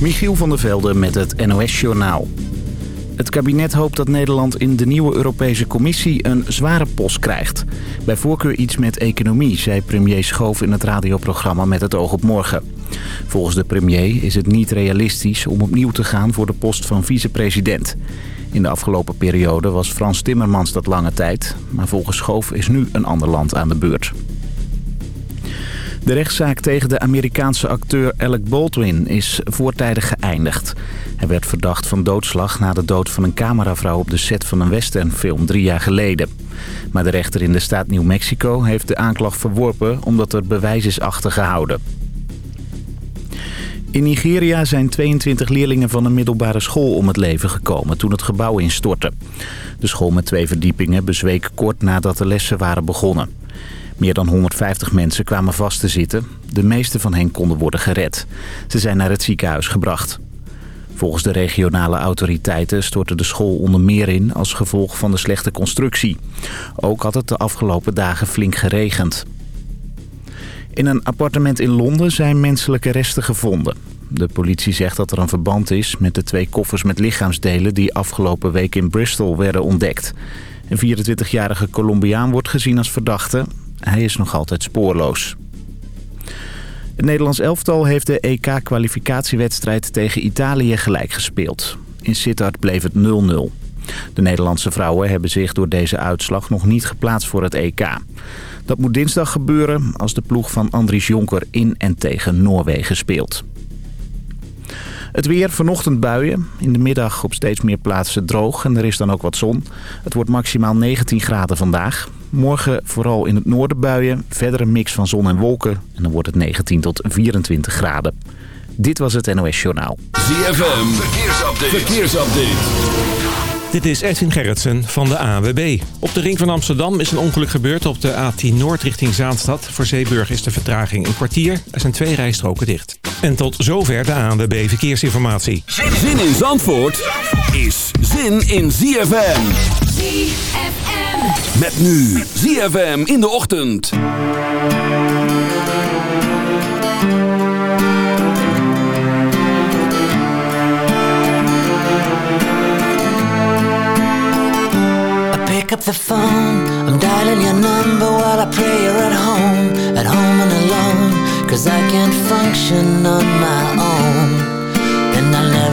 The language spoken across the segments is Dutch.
Michiel van der Velde met het NOS-journaal. Het kabinet hoopt dat Nederland in de nieuwe Europese Commissie een zware post krijgt. Bij voorkeur iets met economie, zei premier Schoof in het radioprogramma Met het oog op morgen. Volgens de premier is het niet realistisch om opnieuw te gaan voor de post van vicepresident. In de afgelopen periode was Frans Timmermans dat lange tijd, maar volgens Schoof is nu een ander land aan de beurt. De rechtszaak tegen de Amerikaanse acteur Alec Baldwin is voortijdig geëindigd. Hij werd verdacht van doodslag na de dood van een cameravrouw op de set van een westernfilm drie jaar geleden. Maar de rechter in de staat New Mexico heeft de aanklacht verworpen omdat er bewijs is achtergehouden. In Nigeria zijn 22 leerlingen van een middelbare school om het leven gekomen toen het gebouw instortte. De school met twee verdiepingen bezweek kort nadat de lessen waren begonnen. Meer dan 150 mensen kwamen vast te zitten. De meeste van hen konden worden gered. Ze zijn naar het ziekenhuis gebracht. Volgens de regionale autoriteiten stortte de school onder meer in als gevolg van de slechte constructie. Ook had het de afgelopen dagen flink geregend. In een appartement in Londen zijn menselijke resten gevonden. De politie zegt dat er een verband is met de twee koffers met lichaamsdelen... die afgelopen week in Bristol werden ontdekt. Een 24-jarige Colombiaan wordt gezien als verdachte. Hij is nog altijd spoorloos. Het Nederlands elftal heeft de EK-kwalificatiewedstrijd tegen Italië gelijk gespeeld. In Sittard bleef het 0-0. De Nederlandse vrouwen hebben zich door deze uitslag nog niet geplaatst voor het EK. Dat moet dinsdag gebeuren als de ploeg van Andries Jonker in en tegen Noorwegen speelt. Het weer, vanochtend buien. In de middag op steeds meer plaatsen droog en er is dan ook wat zon. Het wordt maximaal 19 graden vandaag. Morgen vooral in het noorden buien. Verder een mix van zon en wolken. En dan wordt het 19 tot 24 graden. Dit was het NOS Journaal. ZFM, verkeersupdate. verkeersupdate. Dit is Edwin Gerritsen van de AWB. Op de ring van Amsterdam is een ongeluk gebeurd op de A10 Noord richting Zaanstad. Voor Zeeburg is de vertraging een kwartier. Er zijn twee rijstroken dicht. En tot zover de ANWB Verkeersinformatie. Zin in Zandvoort is zin in ZFM. ZFM. Met nu ZFM in de ochtend. I pick up the phone, I'm dialing your number while I pray you're at home, at home and alone, cause I can't function on my own.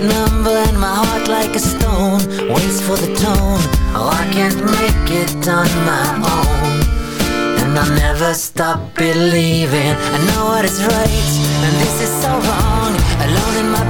Number and my heart like a stone. Waits for the tone. Oh, I can't make it on my own. And I'll never stop believing. I know what is right And this is so wrong. Alone in my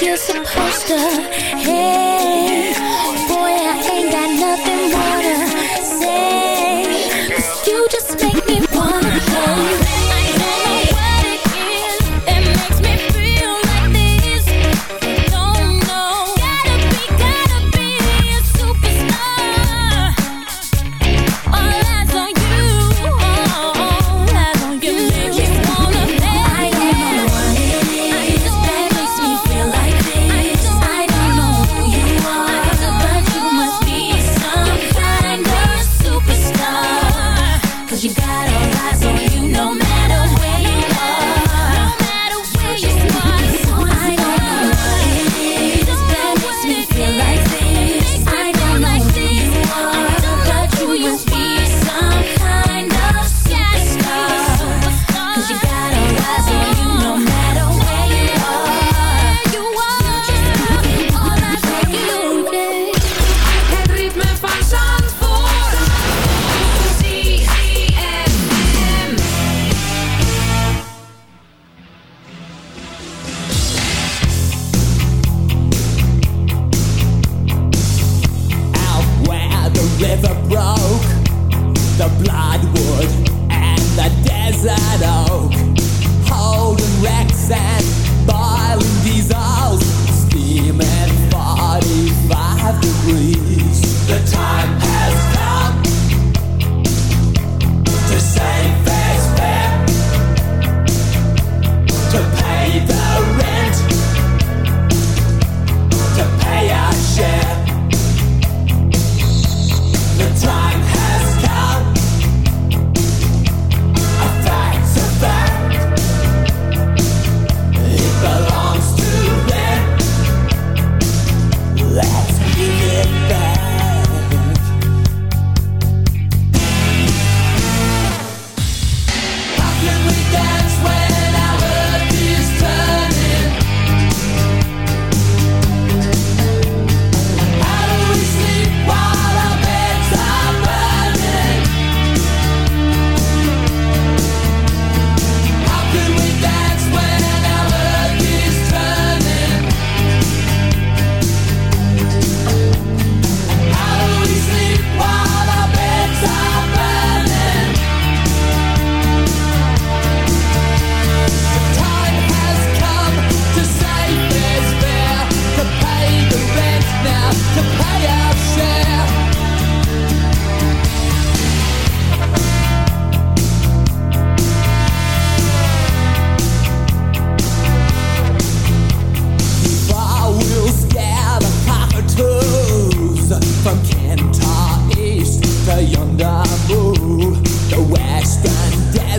You're supposed to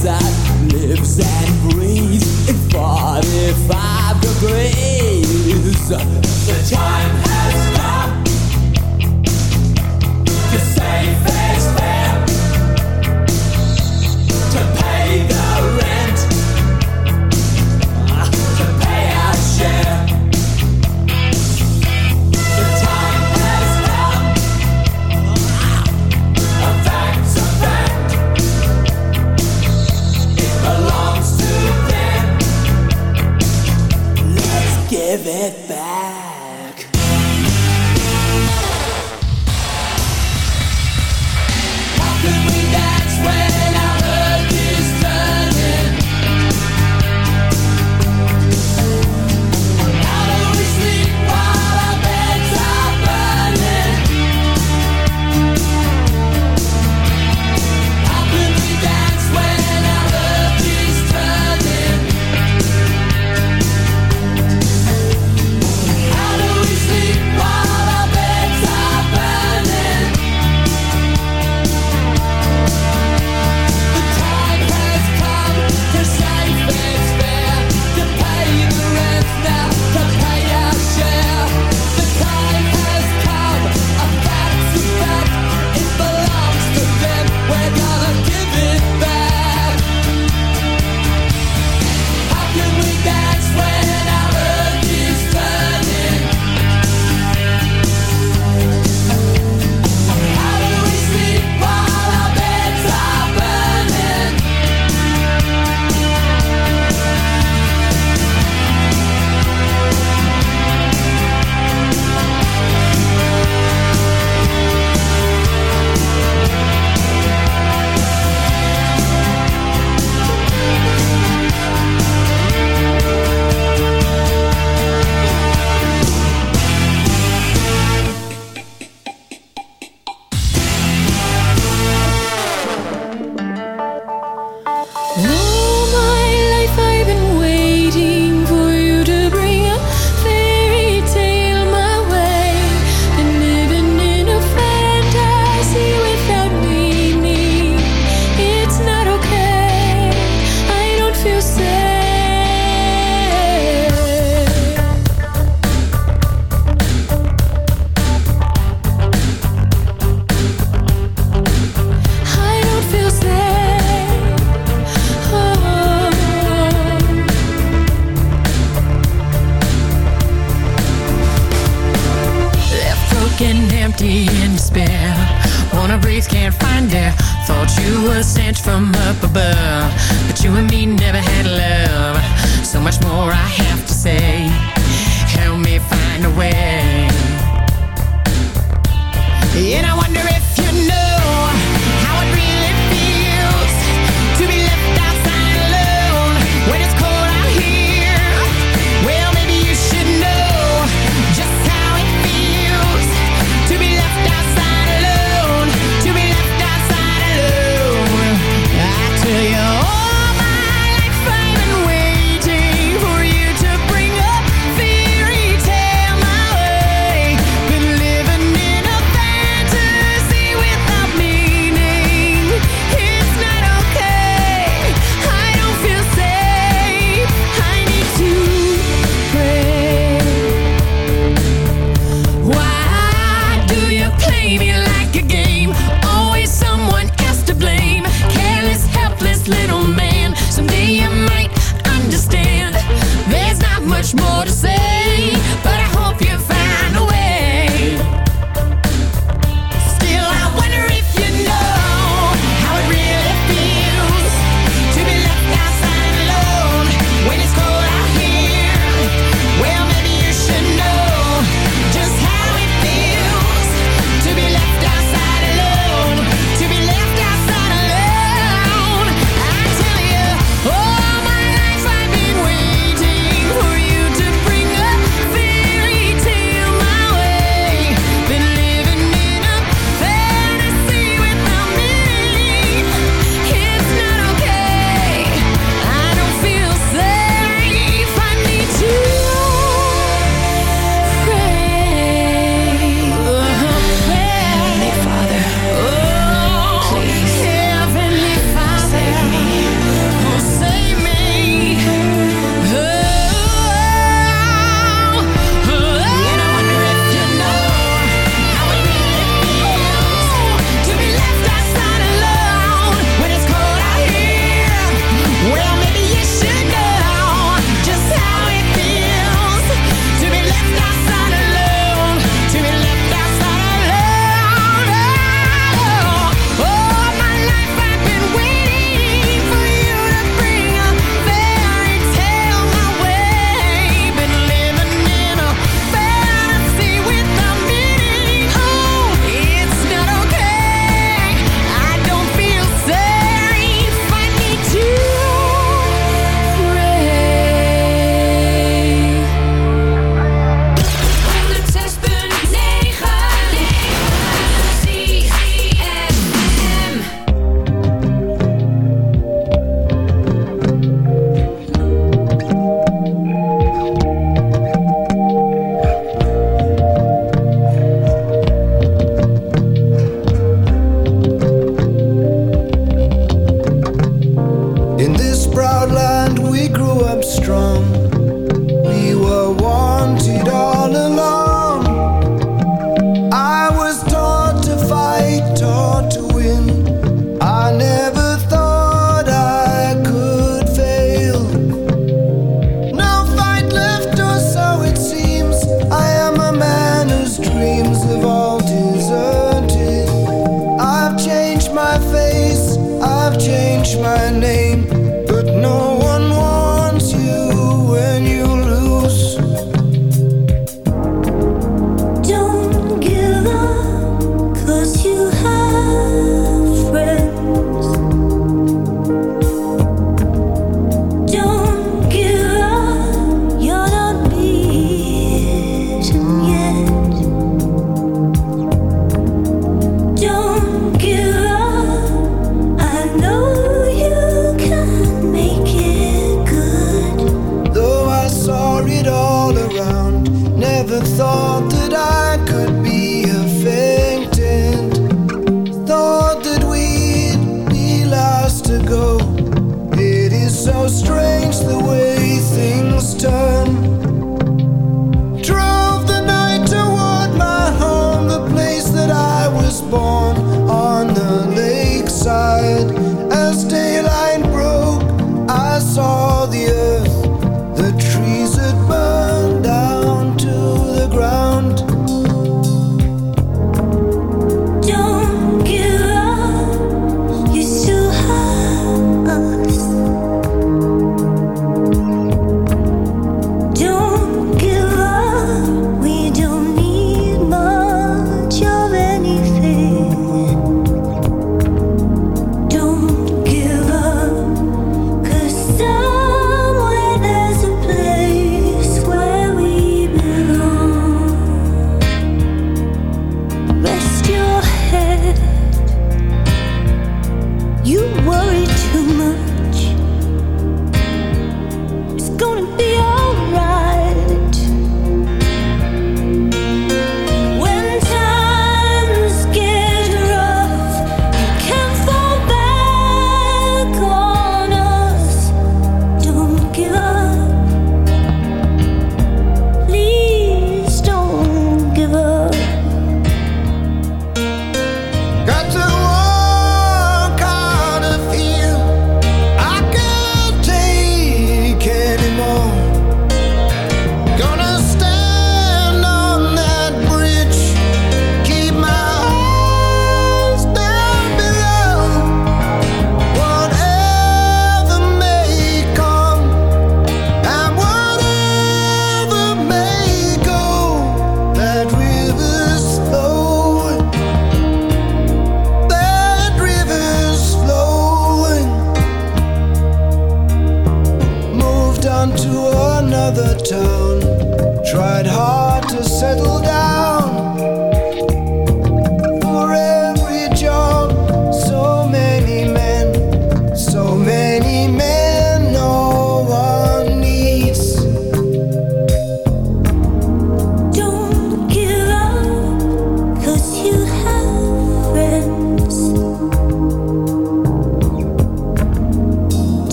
That lives and breathes in 45 degrees. The time.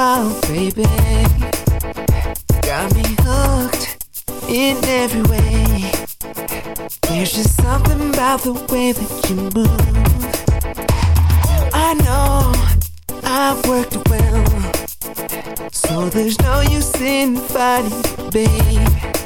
wow, baby. Got me hooked in every way. There's just something about the way that you move. I know I've worked well, so there's no use in fighting, babe.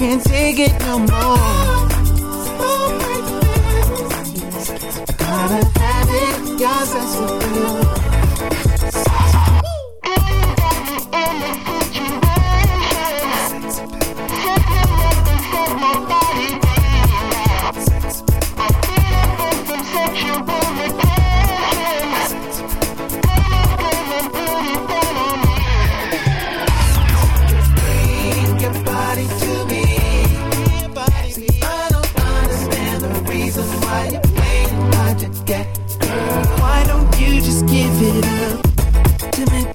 can't take it no more. I gotta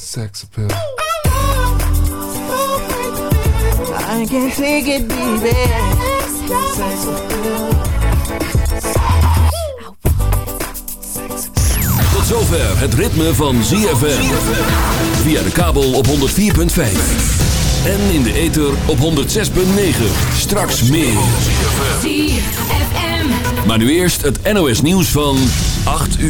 Sex. I can't take it, baby. Sex. Tot zover het ritme van ZFM. Via de kabel op 104.5. En in de ether op 106.9. Straks meer. Maar nu eerst het NOS nieuws van 8 uur.